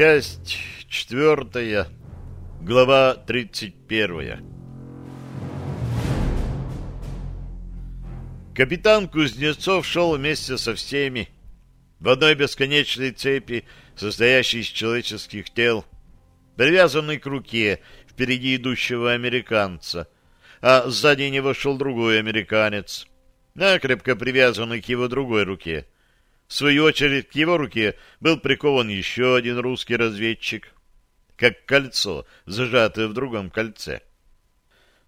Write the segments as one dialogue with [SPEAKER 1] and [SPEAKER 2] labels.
[SPEAKER 1] Часть четвертая, глава тридцать первая. Капитан Кузнецов шел вместе со всеми в одной бесконечной цепи, состоящей из человеческих тел, привязанной к руке впереди идущего американца, а сзади него шел другой американец, накрепко привязанный к его другой руке — в свою очередь к его руке был прикован еще один русский разведчик, как кольцо, зажатое в другом кольце.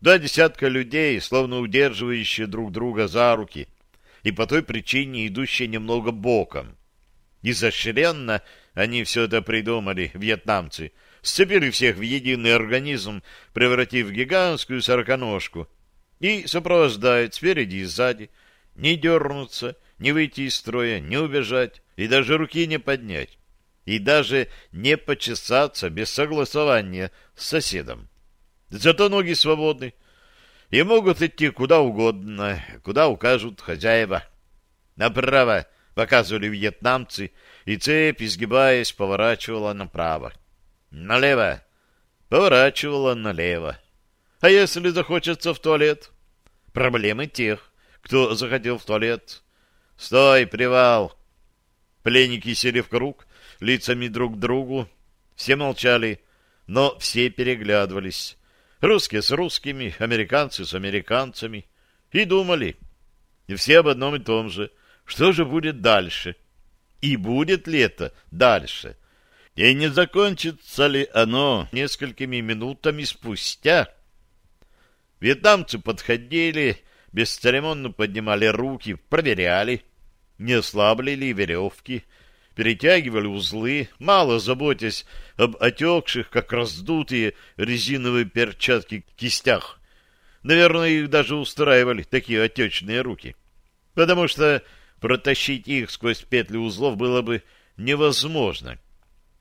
[SPEAKER 1] Два десятка людей, словно удерживающие друг друга за руки, и по той причине идущие немного боком. Изощренно они все это придумали, вьетнамцы, сцепили всех в единый организм, превратив гигантскую сороконожку, и сопровождают спереди и сзади, не дернуться, не выйти из строя, не убежать и даже руки не поднять, и даже не почесаться без согласования с соседом. Зато ноги свободны и могут идти куда угодно, куда укажут хозяева. Направо показывали вьетнамцы, и цепь, изгибаясь, поворачивала направо. Налево поворачивала налево. А если захочется в туалет? Проблемы тех, кто заходил в туалет. «Стой, привал!» Пленники сели в круг, лицами друг к другу. Все молчали, но все переглядывались. Русские с русскими, американцы с американцами. И думали. И все об одном и том же. Что же будет дальше? И будет ли это дальше? И не закончится ли оно несколькими минутами спустя? Вьетнамцы подходили, бесцеремонно поднимали руки, проверяли, не ослабли ли веревки, перетягивали узлы, мало заботясь об отекших, как раздутые резиновые перчатки кистях. Наверное, их даже устраивали такие отечные руки, потому что протащить их сквозь петли узлов было бы невозможно.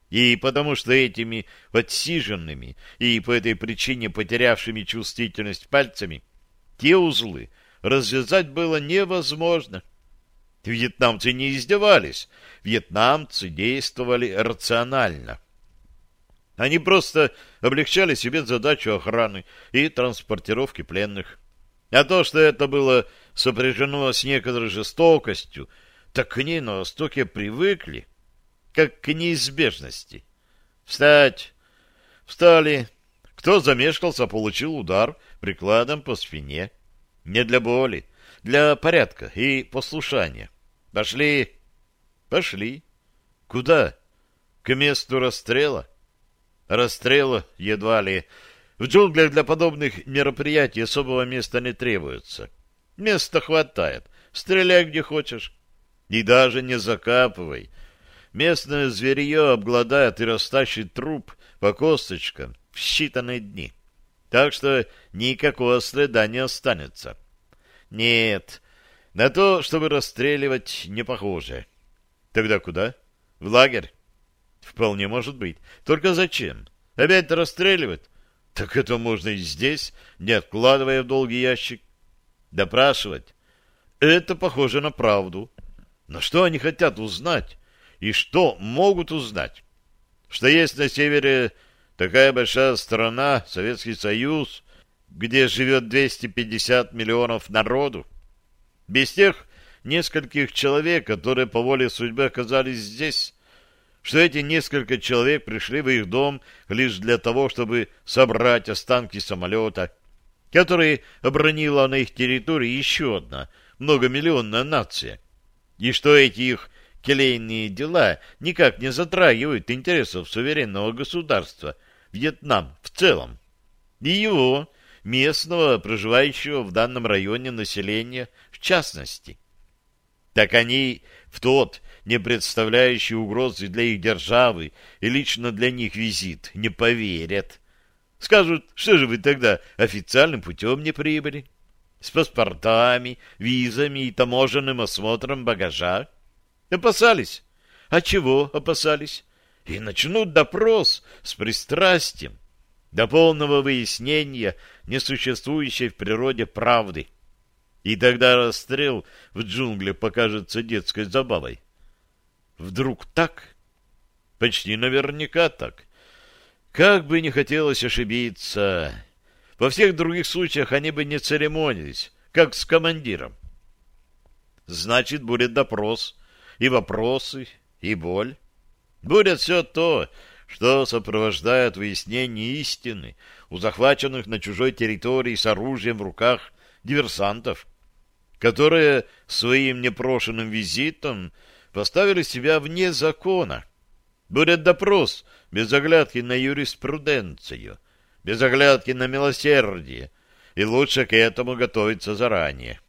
[SPEAKER 1] И потому что этими подсиженными и по этой причине потерявшими чувствительность пальцами те узлы развязать было невозможно. Вьетнамцы не издевались, вьетнамцы действовали рационально. Они просто облегчали себе задачу охраны и транспортировки пленных. А то, что это было сопряжено с некоторой жестокостью, так к ней на Востоке привыкли, как к неизбежности. Встать! Встали. Кто замешкался, получил удар прикладом по спине. Не для боли, для порядка и послушания. Пошли. Пошли. Куда? К месту расстрела? Расстрела едва ли. В джунглях для подобных мероприятий особого места не требуется. Места хватает. Стреляй где хочешь. И даже не закапывай. Местное зверье обгладает и растащит труп по косточкам в считанные дни. Так что никакого следа не останется. Нет, на то, чтобы расстреливать, не похоже. Тогда куда? В лагерь? Вполне может быть. Только зачем? Опять расстреливать? Так это можно и здесь, не откладывая в долгий ящик. Допрашивать? Это похоже на правду. Но что они хотят узнать? И что могут узнать? Что есть на севере такая большая страна, Советский Союз, где живет 250 миллионов народу? Без тех нескольких человек, которые по воле судьбы оказались здесь, что эти несколько человек пришли в их дом лишь для того, чтобы собрать останки самолета, который обронила на их территории еще одна многомиллионная нация, и что эти их келейные дела никак не затрагивают интересов суверенного государства, Вьетнам в целом, и его, местного, проживающего в данном районе населения, в частности. Так они в тот, не представляющий угрозы для их державы и лично для них визит, не поверят. Скажут, что же вы тогда официальным путем не прибыли? С паспортами, визами и таможенным осмотром багажа? Опасались. А чего опасались? И начнут допрос с пристрастием до полного выяснения несуществующей в природе правды. И тогда расстрел в джунглях покажется детской забавой. Вдруг так? Почти наверняка так. Как бы не хотелось ошибиться. Во всех других случаях они бы не церемонились, как с командиром. Значит, будет допрос, и вопросы, и боль. Будет все то, что сопровождает выяснение истины у захваченных на чужой территории с оружием в руках диверсантов, которые своим непрошенным визитом поставили себя вне закона. Будет допрос без оглядки на юриспруденцию, без оглядки на милосердие, и лучше к этому готовиться заранее.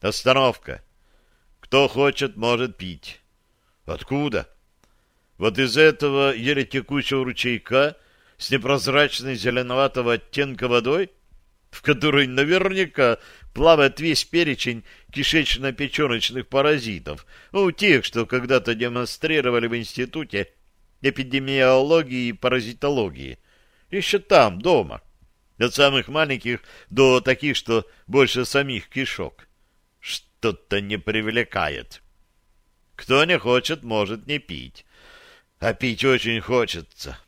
[SPEAKER 1] Остановка. Кто хочет, может пить. Откуда? Вот из этого еле текущего ручейка с непрозрачной зеленоватого оттенка водой, в которой наверняка плавает весь перечень кишечно-печеночных паразитов, ну, тех, что когда-то демонстрировали в институте эпидемиологии и паразитологии, еще там, дома, от самых маленьких до таких, что больше самих кишок. Что-то не привлекает. Кто не хочет, может не пить. А пить очень хочется.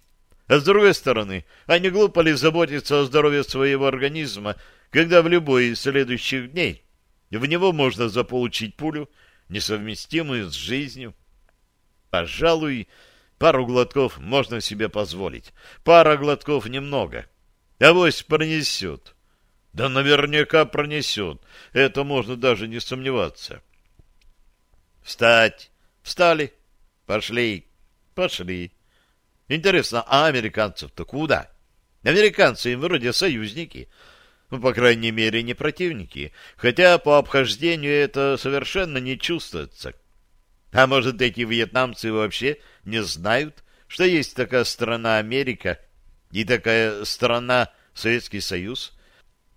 [SPEAKER 1] А с другой стороны, а не глупо ли заботиться о здоровье своего организма, когда в любой из следующих дней в него можно заполучить пулю, несовместимую с жизнью? Пожалуй, пару глотков можно себе позволить. Пара глотков немного. Авось пронесет. Да наверняка пронесет. Это можно даже не сомневаться. Встать. Встали. Пошли. Пошли. Интересно, а американцев-то куда? Американцы им вроде союзники. Ну, по крайней мере, не противники. Хотя по обхождению это совершенно не чувствуется. А может, эти вьетнамцы вообще не знают, что есть такая страна Америка и такая страна Советский Союз?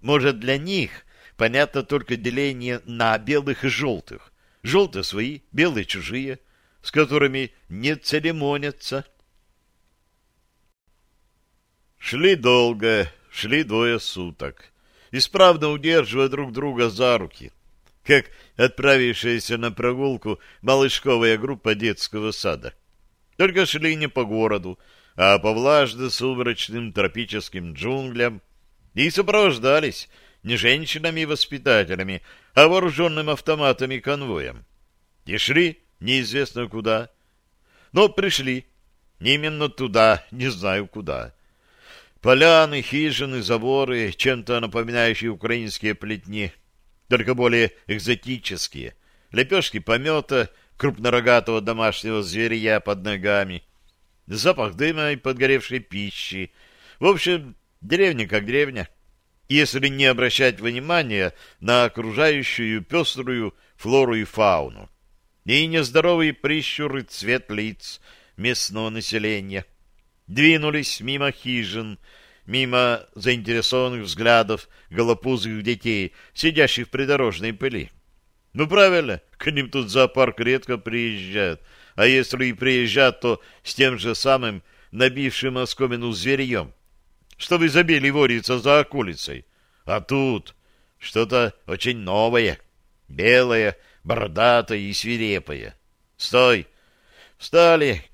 [SPEAKER 1] Может, для них понятно только деление на белых и желтых. Желтые свои, белые чужие, с которыми не церемонятся. Шли долго, шли двое суток, исправно удерживая друг друга за руки, как отправившаяся на прогулку малышковая группа детского сада. Только шли не по городу, а по влажно-сумрачным тропическим джунглям, и сопровождались не женщинами и воспитателями, а вооруженным автоматами конвоем. И шли неизвестно куда. Но пришли. Именно туда, не знаю куда. Поляны, хижины, заборы, чем-то напоминающие украинские плетни, только более экзотические. Лепешки помета, крупнорогатого домашнего зверя под ногами, запах дыма и подгоревшей пищи. В общем, деревня как деревня. Если не обращать внимания на окружающую пеструю флору и фауну и нездоровый прищур и цвет лиц местного населения — двинулись мимо хижин, мимо заинтересованных взглядов голопузых детей, сидящих в придорожной пыли. Ну, правильно, к ним тут зоопарк редко приезжают, а если и приезжают, то с тем же самым набившим оскомину зверьем, что в изобилии ворится за околицей. А тут что-то очень новое, белое, бородатое и свирепое. Стой! Встали,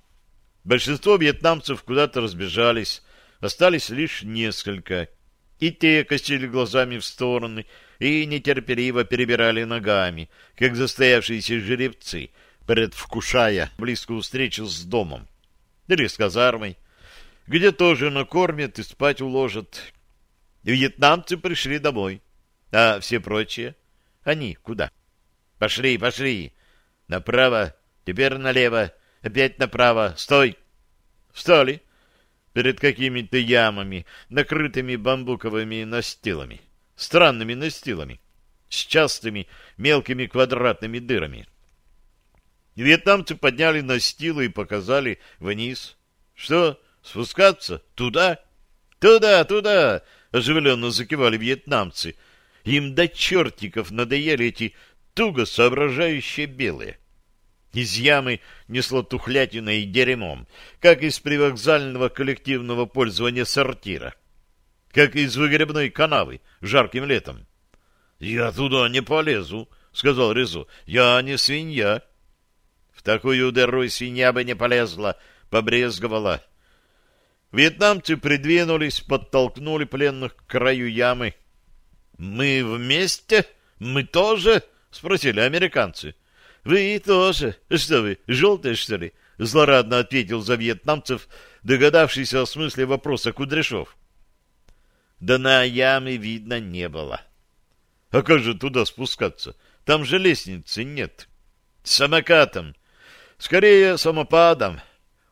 [SPEAKER 1] Большинство вьетнамцев куда-то разбежались, остались лишь несколько. И те косили глазами в стороны и нетерпеливо перебирали ногами, как застоявшиеся жеребцы, предвкушая близкую встречу с домом или с казармой, где тоже накормят и спать уложат. Вьетнамцы пришли домой, а все прочие, они куда? Пошли, пошли, направо, теперь налево, Опять направо. Стой! Встали перед какими-то ямами, накрытыми бамбуковыми настилами. Странными настилами. С частыми мелкими квадратными дырами. Вьетнамцы подняли настилы и показали вниз. Что, спускаться? Туда? Туда, туда! Оживленно закивали вьетнамцы. Им до чертиков надоели эти туго соображающие белые. Из ямы несло тухлятиной и дерьмом, как из привокзального коллективного пользования сортира, как из выгребной канавы жарким летом. — Я туда не полезу, — сказал Резу. — Я не свинья. — В такую дыру свинья бы не полезла, побрезговала. Вьетнамцы придвинулись, подтолкнули пленных к краю ямы. «Мы вместе? Мы тоже?» — спросили американцы. «Вы тоже. Что вы, желтые, что ли?» — злорадно ответил за вьетнамцев, догадавшийся о смысле вопроса Кудряшов. Да на ямы видно не было. А как же туда спускаться? Там же лестницы нет. Самокатом. Скорее, самопадом.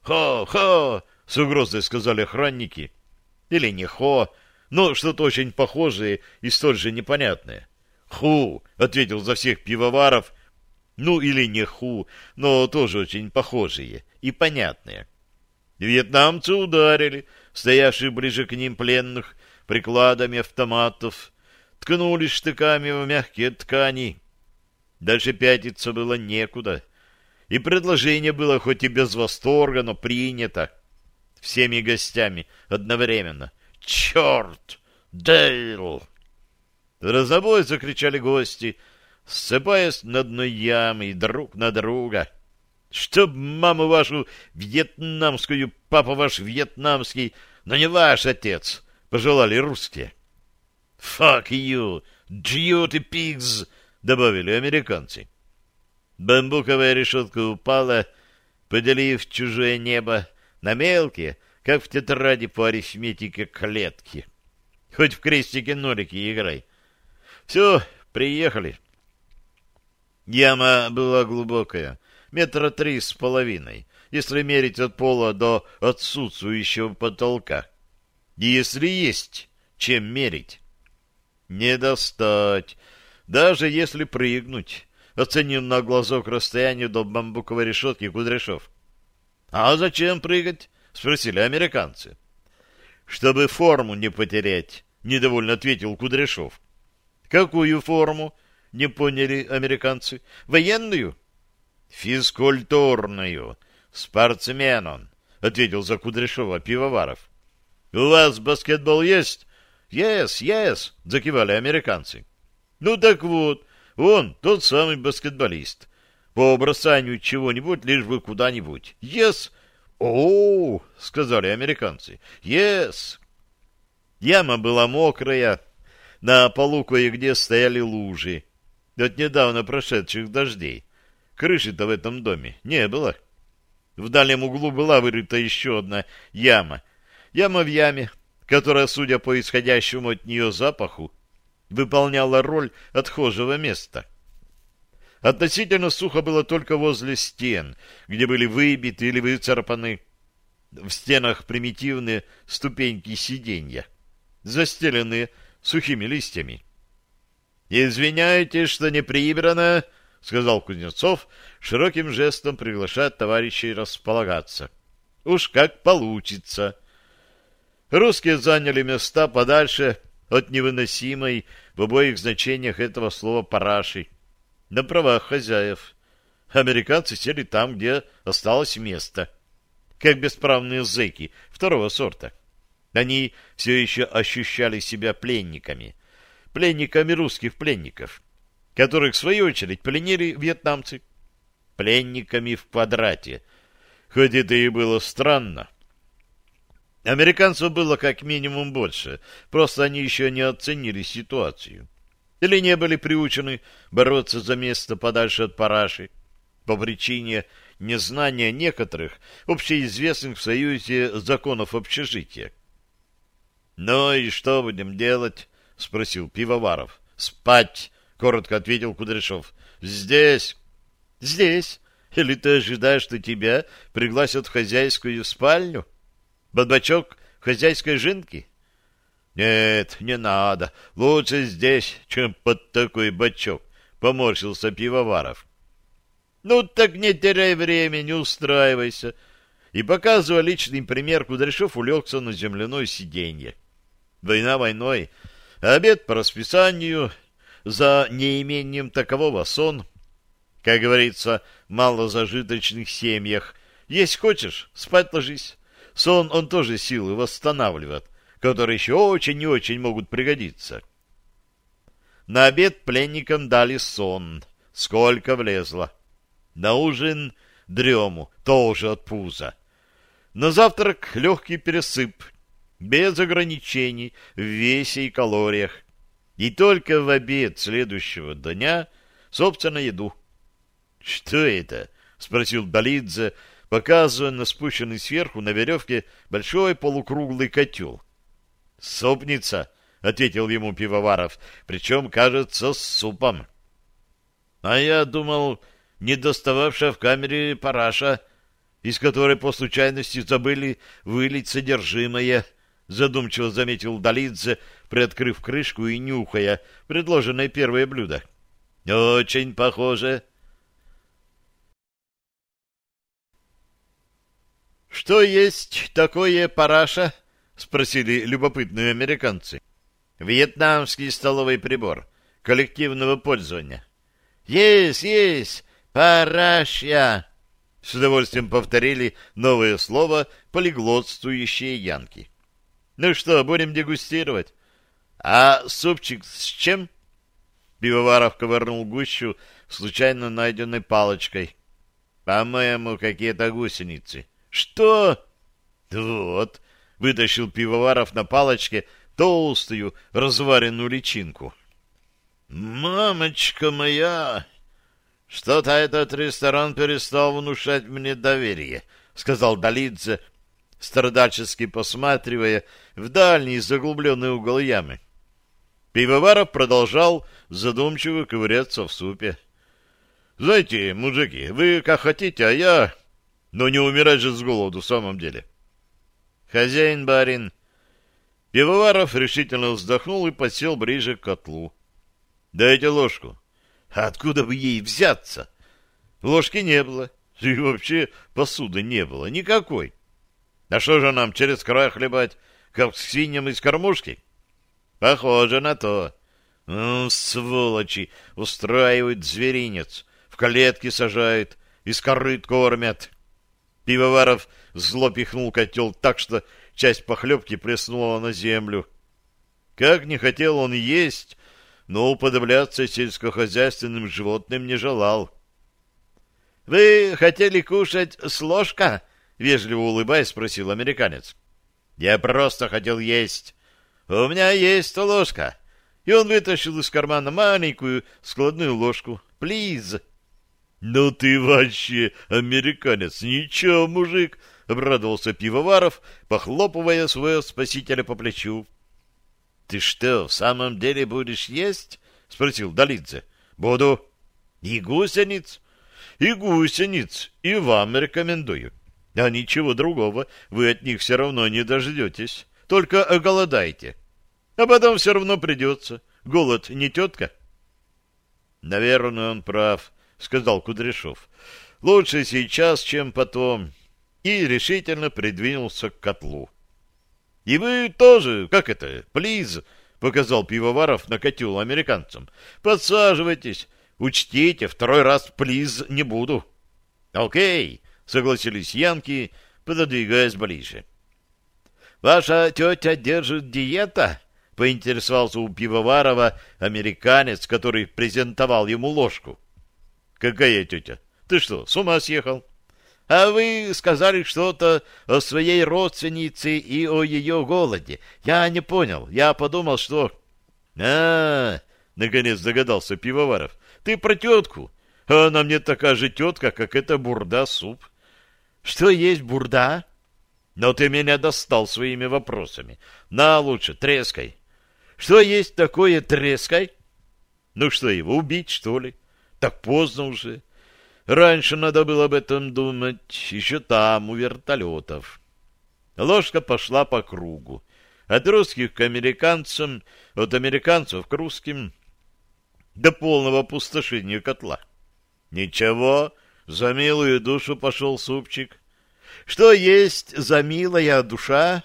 [SPEAKER 1] Хо-хо! С угрозой сказали охранники. Или не хо, но что-то очень похожее и столь же непонятное. «Ху!» — ответил за всех пивоваров. Ну, или не ху, но тоже очень похожие и понятные. Вьетнамцы ударили, стоявших ближе к ним пленных, прикладами автоматов, ткнулись штыками в мягкие ткани. Дальше пятиться было некуда, и предложение было хоть и без восторга, но принято всеми гостями одновременно. «Черт! Дейл!» Разобой закричали гости, ссыпаясь на дно ямы друг на друга. «Чтоб маму вашу вьетнамскую, папа ваш вьетнамский, но не ваш отец!» — пожелали русские. «Fuck you, duty pigs!» — добавили американцы. Бамбуковая решетка упала, поделив чужое небо на мелкие, как в тетради по арифметике, клетки. Хоть в крестике-нолики играй. Все, приехали. Яма была глубокая, метра три с половиной, если мерить от пола до отсутствующего потолка. Если есть чем мерить. Не достать, даже если прыгнуть, оценив на глазок расстояние до бамбуковой решетки Кудряшов. — А зачем прыгать? — спросили американцы. — Чтобы форму не потерять, — недовольно ответил Кудряшов. — Какую форму? — не поняли американцы. — Военную? — Физкультурную. Спортсмен он, — ответил за Кудряшова пивоваров. — У вас баскетбол есть? — Yes, yes, — закивали американцы. — Ну так вот, он тот самый баскетболист. По бросанию чего-нибудь, лишь бы куда-нибудь. Yes. О, сказали американцы. Yes. Яма была мокрая. На полу кое-где стояли лужи. От недавно прошедших дождей. Крыши-то в этом доме не было. В дальнем углу была вырыта еще одна яма, Яма в яме, которая, судя по исходящему от нее запаху, выполняла роль отхожего места. Относительно сухо было только возле стен, где были выбиты или выцарапаны в стенах примитивные ступеньки сиденья, застеленные сухими листьями. «Извиняйте, что не прибрано», — сказал Кузнецов, широким жестом приглашая товарищей располагаться. «Уж как получится». Русские заняли места подальше от невыносимой в обоих значениях этого слова параши, на правах хозяев. Американцы сели там, где осталось место, как бесправные зэки второго сорта. Они все еще ощущали себя пленниками, пленниками русских пленников, которых, в свою очередь, пленили вьетнамцы, пленниками в квадрате, хоть это и было странно. Американцев было как минимум больше, просто они еще не оценили ситуацию. Или не были приучены бороться за место подальше от параши, по причине незнания некоторых общеизвестных в Союзе законов общежития. «Ну и что будем делать?» — спросил Пивоваров. «Спать!» — коротко ответил Кудряшов. «Здесь!» «Здесь? Или ты ожидаешь, что тебя пригласят в хозяйскую спальню?» Бочок хозяйской жинки? Нет, не надо. Лучше здесь, чем под такой бочок, поморщился пивоваров. Ну так не теряй время, не устраивайся. И показывая личный пример, Кудряшов улегся на земляное сиденье. Война войной, обед по расписанию, за неимением такового сон. Как говорится, в малозажиточных семьях. Есть хочешь, спать ложись. Сон он тоже силы восстанавливает, которые еще очень и очень могут пригодиться. На обед пленникам дали сон, сколько влезло. На ужин дрему, тоже от пуза. На завтрак легкий пересып, без ограничений в весе и калориях. И только в обед следующего дня, собственно, еду. — Что это? — спросил Долидзе, показывая на спущенный сверху на веревке большой полукруглый котел. — Сопница, — ответил ему Пивоваров, — причем, кажется, с супом. — А я думал, не достававшая в камере параша, из которой по случайности забыли вылить содержимое, — задумчиво заметил Долидзе, приоткрыв крышку и нюхая предложенное первое блюдо. — Очень похоже. — Что есть такое параша? — спросили любопытные американцы. — Вьетнамский столовый прибор коллективного пользования. — Есть, есть, парашья! — с удовольствием повторили новое слово полиглотствующие янки. — Ну что, будем дегустировать? — А супчик с чем? Пивоваров ковырнул гущу случайно найденной палочкой. — По-моему, какие-то гусеницы. — Что? — Вот, — вытащил Пивоваров на палочке толстую разваренную личинку. — Мамочка моя! Что-то этот ресторан перестал внушать мне доверие, — сказал Долидзе, страдальчески посматривая в дальний заглубленный угол ямы. Пивоваров продолжал задумчиво ковыряться в супе. — Знаете, мужики, вы как хотите, а я... Но не умирать же с голоду в самом деле. — Хозяин барин. Пивоваров решительно вздохнул и посел ближе к котлу. — Дайте ложку. — Откуда бы ей взяться? Ложки не было. И вообще посуды не было. Никакой. А что же нам через край хлебать, как свиньям из кормушки? Похоже на то. Ну, сволочи, устраивают зверинец, в клетки сажают, из корыт кормят. Пивоваров зло пихнул котел так, что часть похлебки плеснула на землю. Как не хотел он есть, но уподобляться сельскохозяйственным животным не желал. — Вы хотели кушать с ложка? — вежливо улыбаясь, спросил американец. — Я просто хотел есть. У меня есть ложка. И он вытащил из кармана маленькую складную ложку. Плиз. — Ну ты вообще американец. Ничего, мужик, — обрадовался Пивоваров, похлопывая своего спасителя по плечу. — Ты что, в самом деле будешь есть? — спросил Долидзе. — Буду. — И гусениц? — И гусениц. И вам рекомендую. А ничего другого вы от них все равно не дождетесь. Только оголодайте. А потом все равно придется. Голод не тетка. — Наверное, он прав, — сказал Кудряшов. — Лучше сейчас, чем потом. И решительно придвинулся к котлу. — И вы тоже, как это, плиз, — показал Пивоваров на котел американцам. — Подсаживайтесь. Учтите, второй раз плиз не буду. — Окей, — согласились янки, пододвигаясь ближе. — Ваша тетя держит диета? поинтересовался у Пивоварова американец, который презентовал ему ложку. — Какая тетя? Ты что, с ума съехал? — А вы сказали что-то о своей родственнице и о ее голоде. Я не понял. Я подумал, что... А — А-а-а! наконец догадался Пивоваров. — Ты про тетку. А она мне такая же тетка, как эта бурда-суп. — Что есть бурда? — Но ты меня достал своими вопросами. На лучше, трескай. Что есть такое трескай? Ну что, его убить, что ли? Так поздно уже. Раньше надо было об этом думать, еще там, у вертолетов. Ложка пошла по кругу. От русских к американцам, от американцев к русским, до полного опустошения котла. Ничего, за милую душу пошел супчик. Что есть за милая душа?